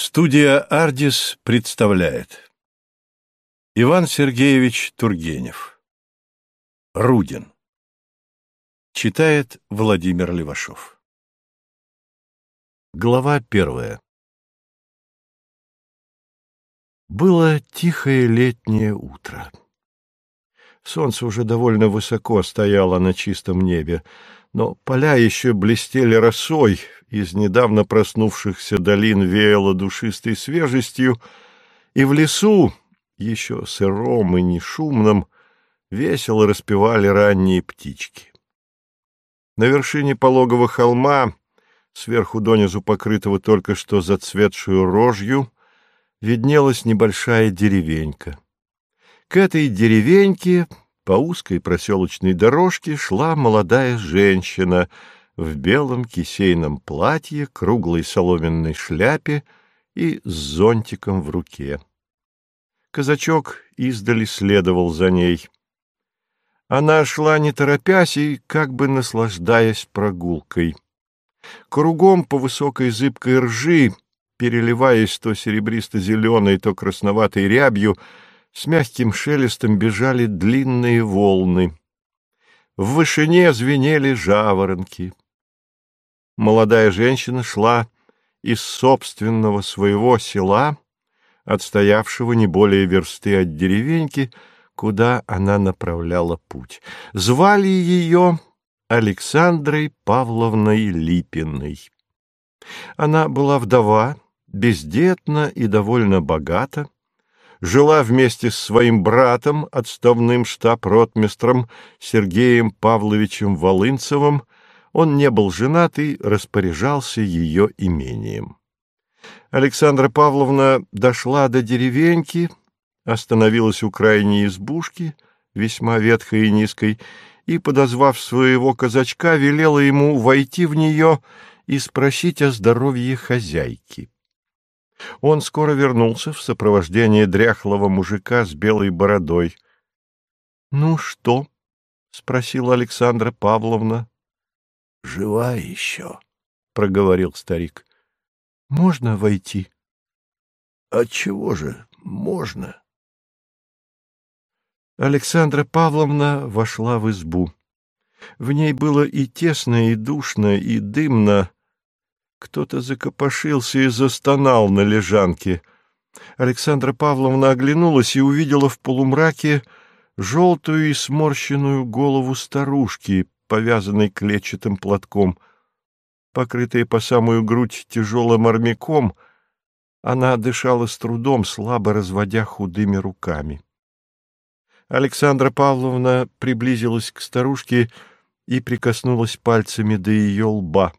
Студия «Ардис» представляет. Иван Сергеевич Тургенев. Рудин. Читает Владимир Левашов. Глава первая. Было тихое летнее утро. Солнце уже довольно высоко стояло на чистом небе, но поля еще блестели росой, из недавно проснувшихся долин веяло душистой свежестью, и в лесу, еще сыром и нешумном, весело распевали ранние птички. На вершине пологого холма, сверху донизу покрытого только что зацветшую рожью, виднелась небольшая деревенька. К этой деревеньке по узкой проселочной дорожке шла молодая женщина в белом кисейном платье, круглой соломенной шляпе и с зонтиком в руке. Казачок издали следовал за ней. Она шла не торопясь и как бы наслаждаясь прогулкой. Кругом по высокой зыбкой ржи, переливаясь то серебристо-зеленой, то красноватой рябью, с мягким шелестом бежали длинные волны. В вышине звенели жаворонки. Молодая женщина шла из собственного своего села, отстоявшего не более версты от деревеньки, куда она направляла путь. Звали ее Александрой Павловной Липиной. Она была вдова, бездетна и довольно богата, жила вместе с своим братом, отставным штаб-ротмистром Сергеем Павловичем Волынцевым, он не был женат и распоряжался ее имением. Александра Павловна дошла до деревеньки, остановилась у крайней избушки, весьма ветхой и низкой, и, подозвав своего казачка, велела ему войти в нее и спросить о здоровье хозяйки. Он скоро вернулся в сопровождении дряхлого мужика с белой бородой. — Ну что? — спросила Александра Павловна. — Жива еще, — проговорил старик. — Можно войти? — Отчего же можно? Александра Павловна вошла в избу. В ней было и тесно, и душно, и дымно, кто-то закопошился и застонал на лежанке. Александра Павловна оглянулась и увидела в полумраке желтую и сморщенную голову старушки, повязанной клетчатым платком. Покрытая по самую грудь тяжелым армяком, она дышала с трудом, слабо разводя худыми руками. Александра Павловна приблизилась к старушке и прикоснулась пальцами до ее лба.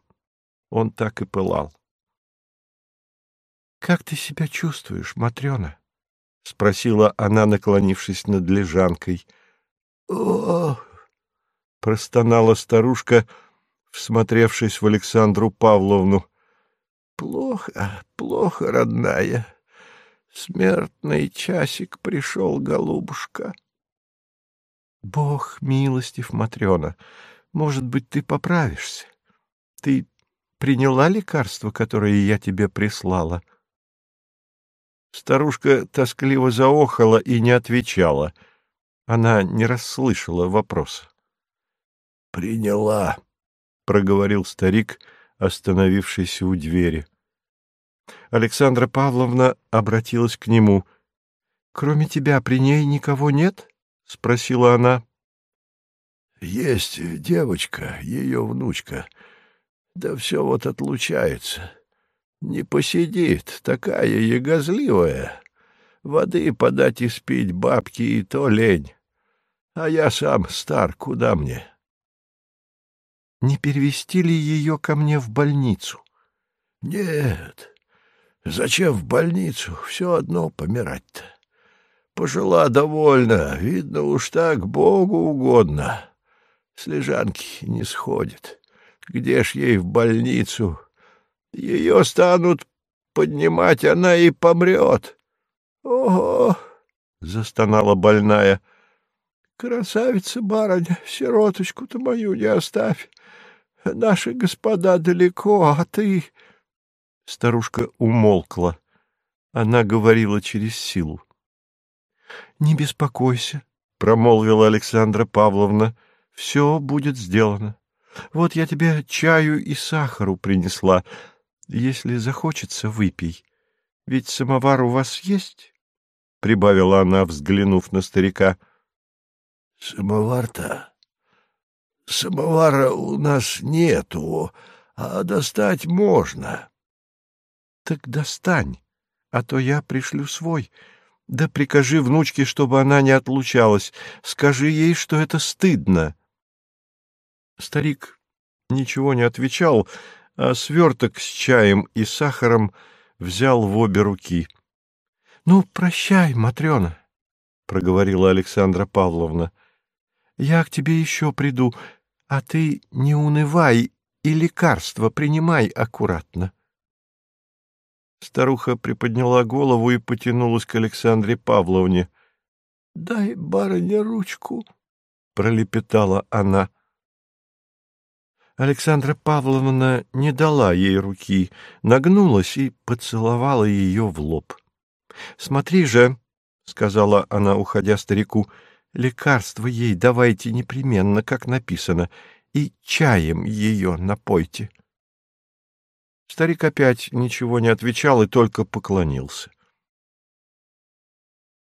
Он так и пылал. — Как ты себя чувствуешь, Матрена? — спросила она, наклонившись над лежанкой. — Ох! — простонала старушка, всмотревшись в Александру Павловну. — Плохо, плохо, родная. Смертный часик пришел, голубушка. — Бог милостив, Матрена. Может быть, ты поправишься. Ты приняла лекарство, которое я тебе прислала? Старушка тоскливо заохала и не отвечала. Она не расслышала вопроса. — Приняла, — проговорил старик, остановившийся у двери. Александра Павловна обратилась к нему. — Кроме тебя при ней никого нет? — спросила она. — Есть девочка, ее внучка, да все вот отлучается. Не посидит, такая ягозливая. Воды подать и спить бабки и то лень. А я сам стар, куда мне? Не перевести ли ее ко мне в больницу? Нет. Зачем в больницу? Все одно помирать-то. Пожила довольно, видно уж так Богу угодно. С лежанки не сходит. Где ж ей в больницу? Ее станут поднимать, она и помрет. — Ого! — застонала больная. — Красавица, барыня, сироточку-то мою не оставь. Наши господа далеко, а ты... Старушка умолкла. Она говорила через силу. — Не беспокойся, — промолвила Александра Павловна, — все будет сделано. Вот я тебе чаю и сахару принесла. Если захочется, выпей. Ведь самовар у вас есть? — прибавила она, взглянув на старика. — Самовар-то? Самовара у нас нету, а достать можно. — Так достань, а то я пришлю свой. Да прикажи внучке, чтобы она не отлучалась. Скажи ей, что это стыдно. Старик ничего не отвечал, а сверток с чаем и сахаром взял в обе руки. — Ну, прощай, Матрена, — проговорила Александра Павловна. — Я к тебе еще приду, а ты не унывай и лекарства принимай аккуратно. Старуха приподняла голову и потянулась к Александре Павловне. — Дай, барыня, ручку, — пролепетала она. — Александра Павловна не дала ей руки, нагнулась и поцеловала ее в лоб. — Смотри же, — сказала она, уходя старику, — лекарство ей давайте непременно, как написано, и чаем ее напойте. Старик опять ничего не отвечал и только поклонился.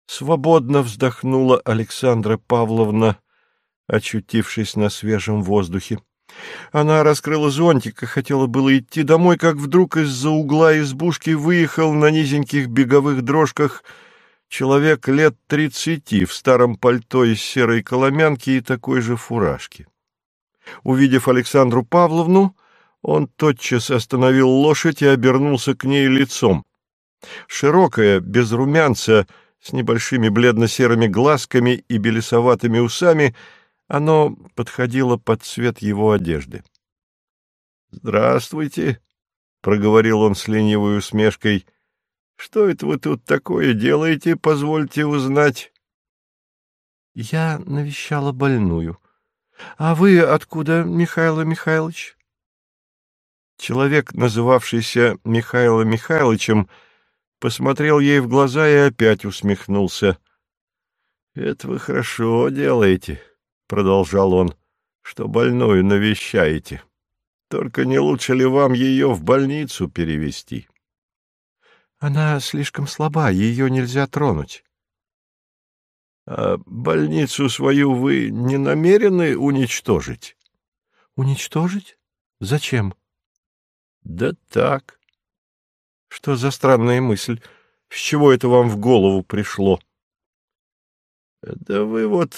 Свободно вздохнула Александра Павловна, очутившись на свежем воздухе. Она раскрыла зонтик и хотела было идти домой, как вдруг из-за угла избушки выехал на низеньких беговых дрожках человек лет тридцати в старом пальто из серой коломянки и такой же фуражки. Увидев Александру Павловну, он тотчас остановил лошадь и обернулся к ней лицом. Широкая, без румянца, с небольшими бледно-серыми глазками и белесоватыми усами — оно подходило под цвет его одежды. — Здравствуйте, — проговорил он с ленивой усмешкой. — Что это вы тут такое делаете, позвольте узнать? — Я навещала больную. — А вы откуда, Михаил Михайлович? Человек, называвшийся Михаилом Михайловичем, посмотрел ей в глаза и опять усмехнулся. — Это вы хорошо делаете, продолжал он, — что больную навещаете. Только не лучше ли вам ее в больницу перевести? Она слишком слаба, ее нельзя тронуть. А больницу свою вы не намерены уничтожить? Уничтожить? Зачем? Да так. Что за странная мысль? С чего это вам в голову пришло? Да вы вот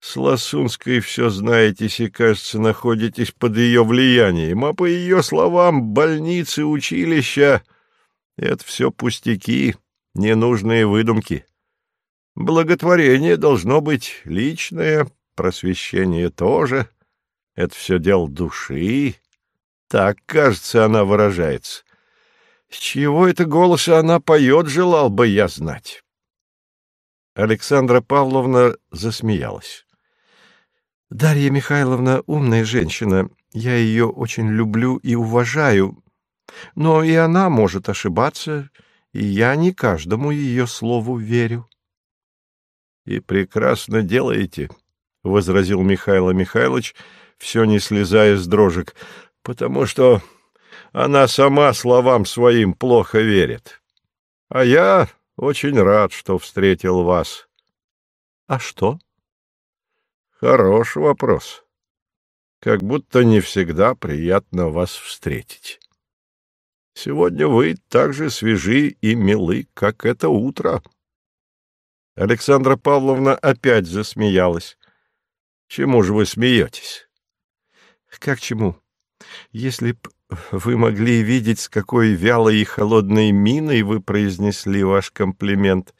с Ласунской все знаетесь и, кажется, находитесь под ее влиянием, а по ее словам, больницы, училища — это все пустяки, ненужные выдумки. Благотворение должно быть личное, просвещение тоже. Это все дело души. Так, кажется, она выражается. С чего это голоса она поет, желал бы я знать. Александра Павловна засмеялась. Дарья Михайловна умная женщина, я ее очень люблю и уважаю, но и она может ошибаться, и я не каждому ее слову верю. — И прекрасно делаете, — возразил Михаил Михайлович, все не слезая с дрожек, — потому что она сама словам своим плохо верит. А я очень рад, что встретил вас. — А что? — Хорош вопрос. Как будто не всегда приятно вас встретить. Сегодня вы так же свежи и милы, как это утро. Александра Павловна опять засмеялась. Чему же вы смеетесь? Как чему? Если б вы могли видеть, с какой вялой и холодной миной вы произнесли ваш комплимент.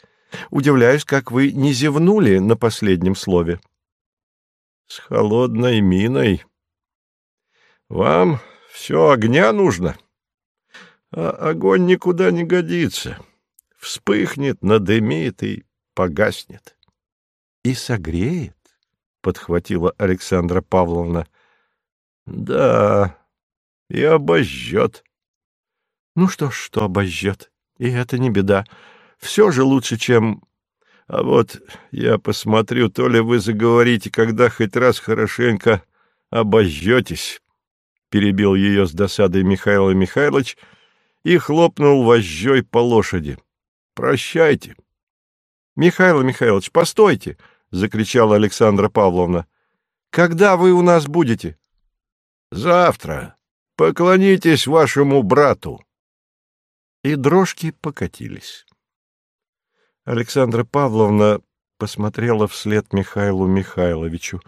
Удивляюсь, как вы не зевнули на последнем слове с холодной миной. Вам все огня нужно, а огонь никуда не годится. Вспыхнет, надымит и погаснет. — И согреет, — подхватила Александра Павловна. — Да, и обожжет. — Ну что ж, что обожжет, И это не беда. Все же лучше, чем... А вот я посмотрю, то ли вы заговорите, когда хоть раз хорошенько обожжетесь, — перебил ее с досадой Михаил Михайлович и хлопнул вожжой по лошади. — Прощайте. — Михаил Михайлович, постойте! — закричала Александра Павловна. — Когда вы у нас будете? — Завтра. Поклонитесь вашему брату. И дрожки покатились. Александра Павловна посмотрела вслед Михаилу Михайловичу.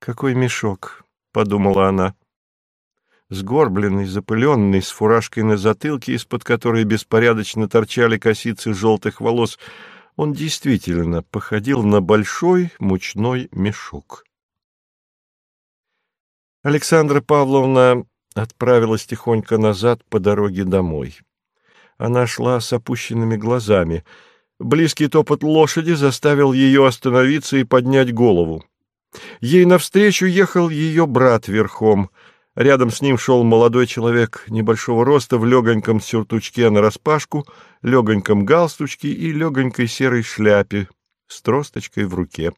«Какой мешок!» — подумала она. Сгорбленный, запыленный, с фуражкой на затылке, из-под которой беспорядочно торчали косицы желтых волос, он действительно походил на большой мучной мешок. Александра Павловна отправилась тихонько назад по дороге домой. Она шла с опущенными глазами — Близкий топот лошади заставил ее остановиться и поднять голову. Ей навстречу ехал ее брат верхом. Рядом с ним шел молодой человек небольшого роста в легоньком сюртучке нараспашку, легоньком галстучке и легонькой серой шляпе с тросточкой в руке.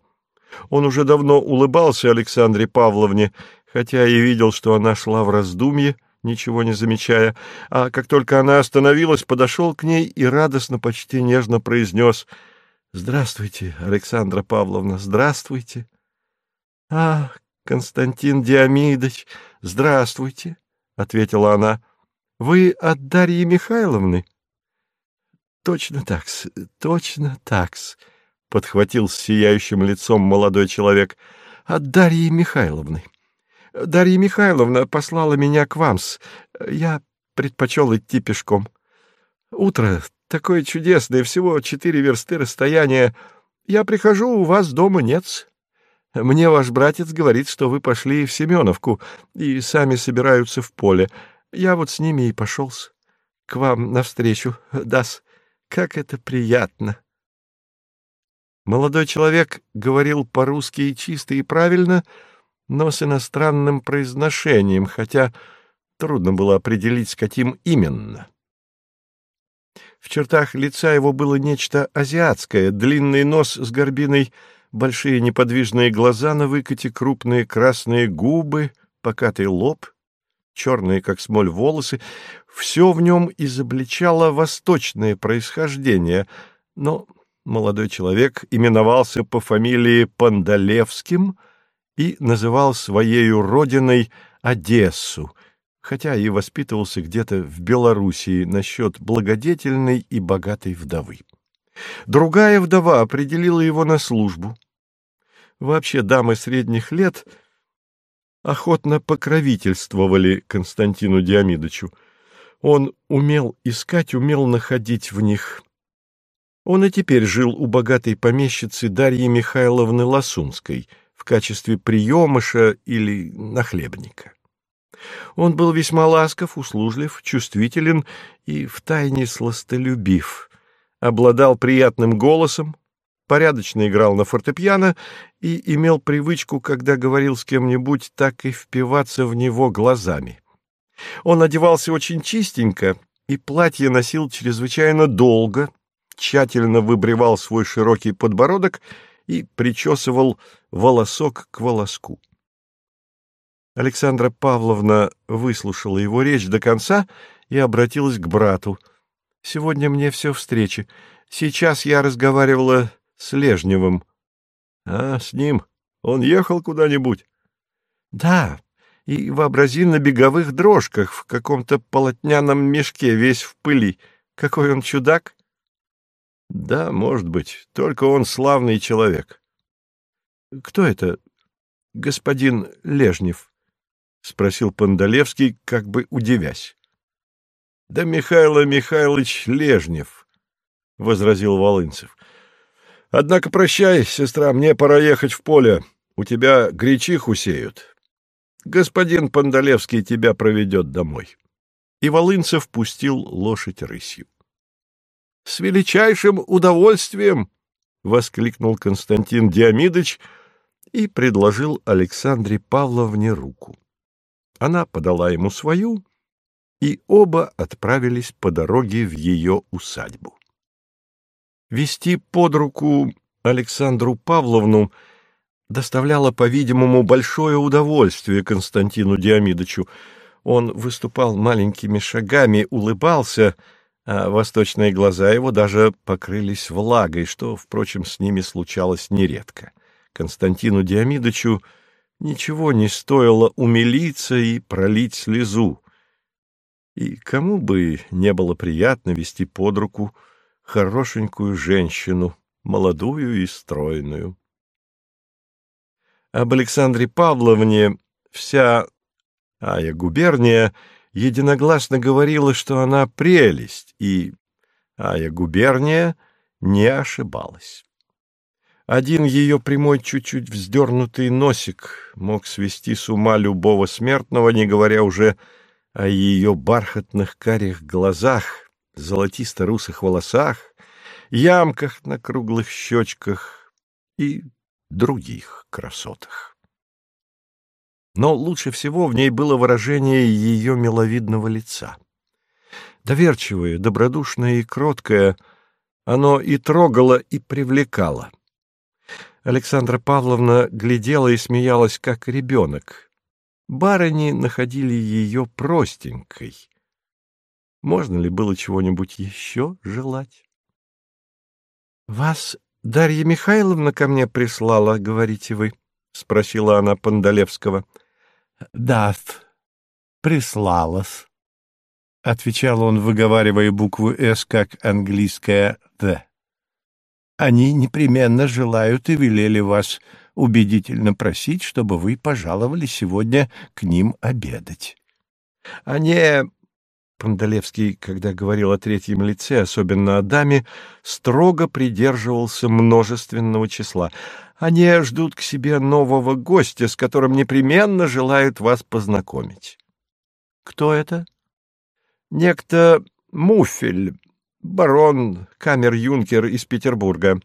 Он уже давно улыбался Александре Павловне, хотя и видел, что она шла в раздумье, ничего не замечая, а как только она остановилась, подошел к ней и радостно, почти нежно произнес «Здравствуйте, Александра Павловна, здравствуйте!» «А, Константин Диамидович, здравствуйте!» — ответила она. «Вы от Дарьи Михайловны?» «Точно такс, точно такс», — подхватил с сияющим лицом молодой человек. «От Дарьи Михайловны». Дарья Михайловна послала меня к вам. -с. Я предпочел идти пешком. Утро такое чудесное, всего четыре версты расстояния. Я прихожу, у вас дома нет. Мне ваш братец говорит, что вы пошли в Семеновку и сами собираются в поле. Я вот с ними и пошел -с. к вам навстречу. Дас, как это приятно!» Молодой человек говорил по-русски чисто и правильно — но с иностранным произношением, хотя трудно было определить, с каким именно. В чертах лица его было нечто азиатское, длинный нос с горбиной, большие неподвижные глаза на выкате, крупные красные губы, покатый лоб, черные, как смоль, волосы. Все в нем изобличало восточное происхождение, но молодой человек именовался по фамилии Пандалевским — и называл своею родиной Одессу, хотя и воспитывался где-то в Белоруссии насчет благодетельной и богатой вдовы. Другая вдова определила его на службу. Вообще дамы средних лет охотно покровительствовали Константину Диамидовичу. Он умел искать, умел находить в них. Он и теперь жил у богатой помещицы Дарьи Михайловны Ласунской — в качестве приемыша или нахлебника. Он был весьма ласков, услужлив, чувствителен и втайне сластолюбив, обладал приятным голосом, порядочно играл на фортепиано и имел привычку, когда говорил с кем-нибудь, так и впиваться в него глазами. Он одевался очень чистенько и платье носил чрезвычайно долго, тщательно выбривал свой широкий подбородок и причесывал волосок к волоску. Александра Павловна выслушала его речь до конца и обратилась к брату. «Сегодня мне все встречи. Сейчас я разговаривала с Лежневым». «А, с ним? Он ехал куда-нибудь?» «Да, и вообрази на беговых дрожках в каком-то полотняном мешке, весь в пыли. Какой он чудак!» Да, может быть, только он славный человек. — Кто это, господин Лежнев? — спросил Пандалевский, как бы удивясь. — Да Михайло Михайлович Лежнев, — возразил Волынцев. — Однако прощай, сестра, мне пора ехать в поле. У тебя гречиху сеют. Господин Пандалевский тебя проведет домой. И Волынцев пустил лошадь рысью. С величайшим удовольствием! — воскликнул Константин Диамидович и предложил Александре Павловне руку. Она подала ему свою, и оба отправились по дороге в ее усадьбу. Вести под руку Александру Павловну доставляло, по-видимому, большое удовольствие Константину Диамидовичу. Он выступал маленькими шагами, улыбался, а восточные глаза его даже покрылись влагой, что, впрочем, с ними случалось нередко. Константину Диамидовичу ничего не стоило умилиться и пролить слезу. И кому бы не было приятно вести под руку хорошенькую женщину, молодую и стройную. Об Александре Павловне вся Ая губерния единогласно говорила, что она прелесть, и Ая губерния не ошибалась. Один ее прямой чуть-чуть вздернутый носик мог свести с ума любого смертного, не говоря уже о ее бархатных карих глазах, золотисто-русых волосах, ямках на круглых щечках и других красотах. Но лучше всего в ней было выражение ее миловидного лица. Доверчивое, добродушное и кроткое, оно и трогало, и привлекало. Александра Павловна глядела и смеялась, как ребенок, Барыни находили ее простенькой. Можно ли было чего-нибудь еще желать? — Вас Дарья Михайловна ко мне прислала, говорите вы? — спросила она Пандалевского. — Да, прислалась, — отвечал он, выговаривая букву «С» как английская «Д». — Они непременно желают и велели вас убедительно просить, чтобы вы пожаловали сегодня к ним обедать. — не... Пандалевский, когда говорил о третьем лице, особенно о даме, строго придерживался множественного числа. Они ждут к себе нового гостя, с которым непременно желают вас познакомить. — Кто это? — Некто Муфель, барон, камер-юнкер из Петербурга.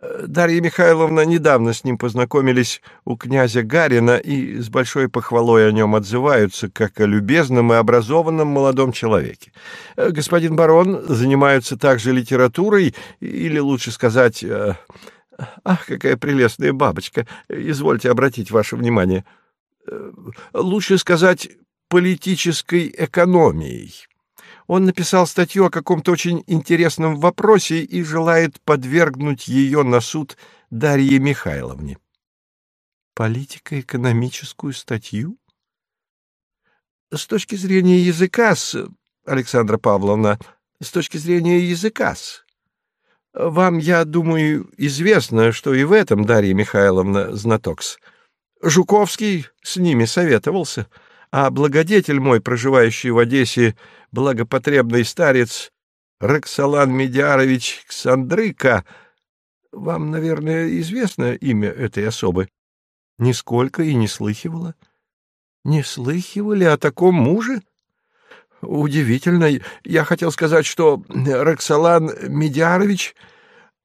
Дарья Михайловна недавно с ним познакомились у князя Гарина и с большой похвалой о нем отзываются, как о любезном и образованном молодом человеке. Господин барон занимается также литературой, или, лучше сказать... Э, ах, какая прелестная бабочка! Извольте обратить ваше внимание. Э, лучше сказать, политической экономией. Он написал статью о каком-то очень интересном вопросе и желает подвергнуть ее на суд Дарье Михайловне. Политико-экономическую статью? С точки зрения языка, Александра Павловна, с точки зрения языка, вам, я думаю, известно, что и в этом Дарья Михайловна знатокс. Жуковский с ними советовался — а благодетель мой, проживающий в Одессе, благопотребный старец Роксолан Медиарович Ксандрыка, вам, наверное, известно имя этой особы? Нисколько и не слыхивала. Не слыхивали о таком муже? Удивительно. Я хотел сказать, что Роксолан Медиарович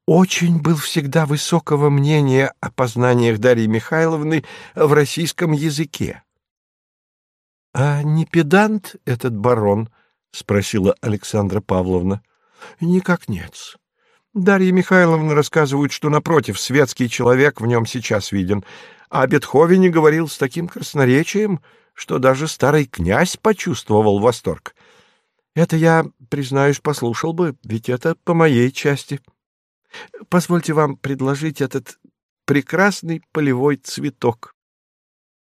очень был всегда высокого мнения о познаниях Дарьи Михайловны в российском языке. — А не педант этот барон? — спросила Александра Павловна. — Никак нет. Дарья Михайловна рассказывает, что, напротив, светский человек в нем сейчас виден, а о Бетховене говорил с таким красноречием, что даже старый князь почувствовал восторг. Это я, признаюсь, послушал бы, ведь это по моей части. Позвольте вам предложить этот прекрасный полевой цветок.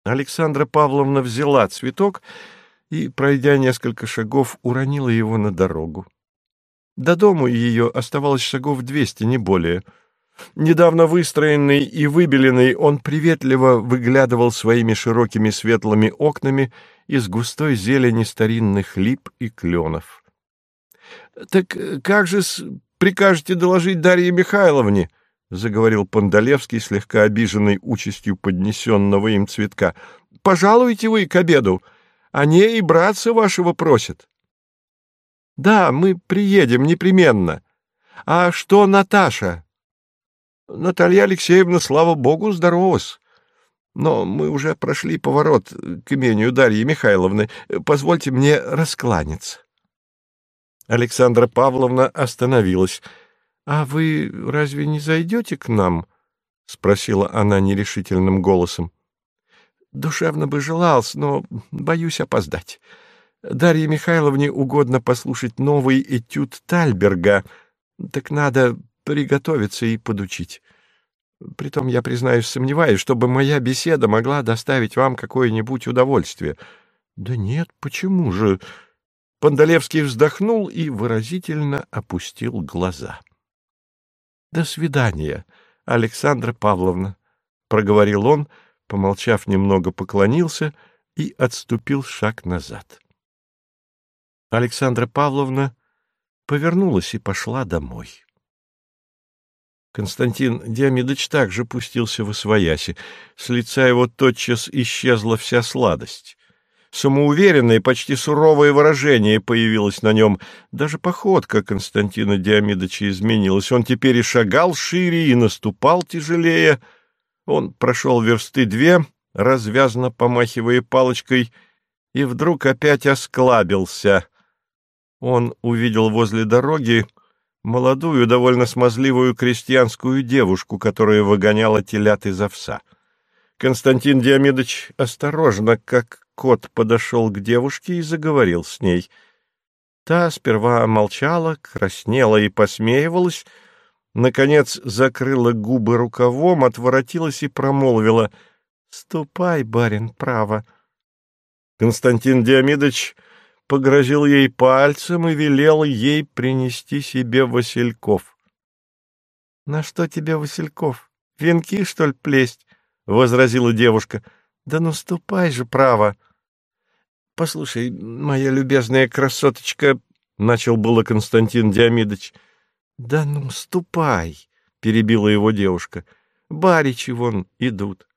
Александра Павловна взяла цветок и, пройдя несколько шагов, уронила его на дорогу. До дому ее оставалось шагов двести, не более. Недавно выстроенный и выбеленный, он приветливо выглядывал своими широкими светлыми окнами из густой зелени старинных лип и кленов. — Так как же прикажете доложить Дарье Михайловне? — заговорил Пандалевский, слегка обиженный участью поднесенного им цветка. — Пожалуйте вы к обеду. Они и братца вашего просят. — Да, мы приедем непременно. А что Наташа? — Наталья Алексеевна, слава богу, здорова-с. но мы уже прошли поворот к имению Дарьи Михайловны. Позвольте мне раскланяться. Александра Павловна остановилась. — А вы разве не зайдете к нам? — спросила она нерешительным голосом. — Душевно бы желался, но боюсь опоздать. Дарье Михайловне угодно послушать новый этюд Тальберга, так надо приготовиться и подучить. Притом, я, признаюсь, сомневаюсь, чтобы моя беседа могла доставить вам какое-нибудь удовольствие. — Да нет, почему же? Пандалевский вздохнул и выразительно опустил глаза. — До свидания, Александра Павловна, — проговорил он, помолчав немного, поклонился и отступил шаг назад. Александра Павловна повернулась и пошла домой. Константин Диамидович также пустился в освояси. С лица его тотчас исчезла вся сладость. Самоуверенное, почти суровое выражение появилось на нем. Даже походка Константина Диамидовича изменилась. Он теперь и шагал шире, и наступал тяжелее. Он прошел версты две, развязно помахивая палочкой, и вдруг опять осклабился. Он увидел возле дороги молодую, довольно смазливую крестьянскую девушку, которая выгоняла телят из овса. Константин Диамидович осторожно, как кот, подошел к девушке и заговорил с ней. Та сперва молчала, краснела и посмеивалась, наконец закрыла губы рукавом, отворотилась и промолвила «Ступай, барин, право». Константин Диамидович погрозил ей пальцем и велел ей принести себе васильков. — На что тебе васильков? Венки, что ли, плесть? — возразила девушка. — Да ну ступай же, право. — Послушай, моя любезная красоточка, — начал было Константин Диамидович. — Да ну ступай, — перебила его девушка. — Баричи вон идут.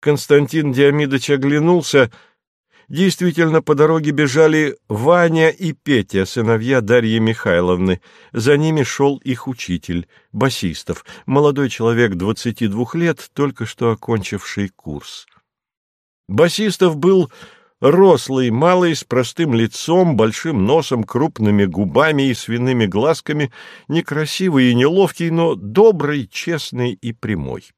Константин Диамидович оглянулся — Действительно, по дороге бежали Ваня и Петя, сыновья Дарьи Михайловны. За ними шел их учитель, басистов, молодой человек 22 лет, только что окончивший курс. Басистов был рослый, малый, с простым лицом, большим носом, крупными губами и свиными глазками, некрасивый и неловкий, но добрый, честный и прямой.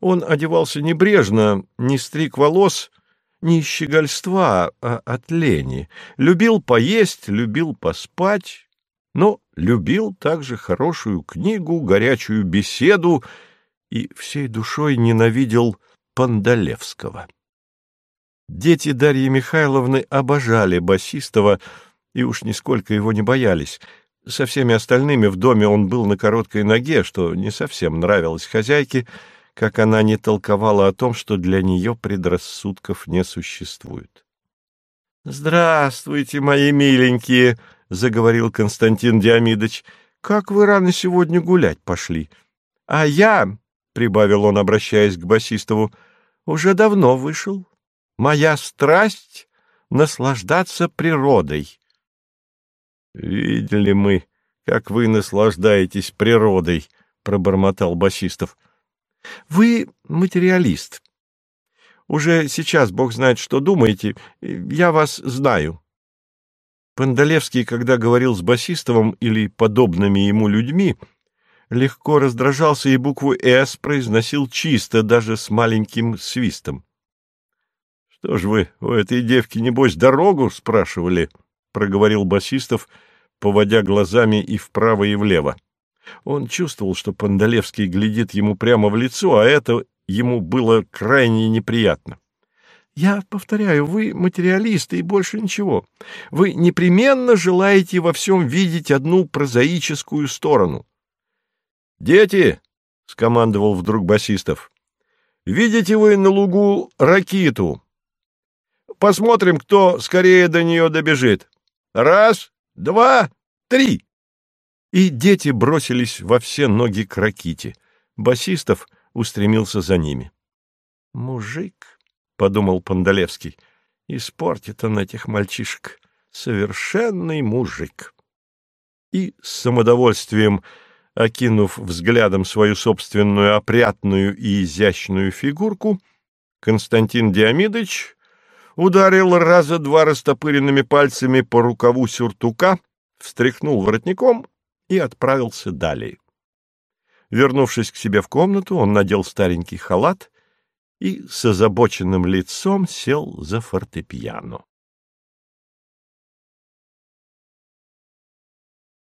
Он одевался небрежно, не стриг волос — не из щегольства, а от лени. Любил поесть, любил поспать, но любил также хорошую книгу, горячую беседу и всей душой ненавидел Пандалевского. Дети Дарьи Михайловны обожали Басистова и уж нисколько его не боялись. Со всеми остальными в доме он был на короткой ноге, что не совсем нравилось хозяйке, как она не толковала о том, что для нее предрассудков не существует. «Здравствуйте, мои миленькие!» — заговорил Константин Диамидович. «Как вы рано сегодня гулять пошли? А я, — прибавил он, обращаясь к басистову, — уже давно вышел. Моя страсть — наслаждаться природой». «Видели мы, как вы наслаждаетесь природой», — пробормотал басистов. Вы материалист. Уже сейчас Бог знает, что думаете. Я вас знаю. Пандалевский, когда говорил с Басистовым или подобными ему людьми, легко раздражался и букву «С» произносил чисто, даже с маленьким свистом. — Что ж вы, у этой девки, небось, дорогу спрашивали? — проговорил Басистов, поводя глазами и вправо, и влево. Он чувствовал, что Пандалевский глядит ему прямо в лицо, а это ему было крайне неприятно. Я повторяю, вы материалисты и больше ничего. Вы непременно желаете во всем видеть одну прозаическую сторону. «Дети!» — скомандовал вдруг басистов. «Видите вы на лугу ракиту? Посмотрим, кто скорее до нее добежит. Раз, два, три!» и дети бросились во все ноги к Раките. Басистов устремился за ними. «Мужик», — подумал Пандалевский, — «испортит он этих мальчишек. Совершенный мужик». И с самодовольствием Окинув взглядом свою собственную опрятную и изящную фигурку, Константин Диамидович ударил раза два растопыренными пальцами по рукаву сюртука, встряхнул воротником и отправился далее. Вернувшись к себе в комнату, он надел старенький халат и с озабоченным лицом сел за фортепиано.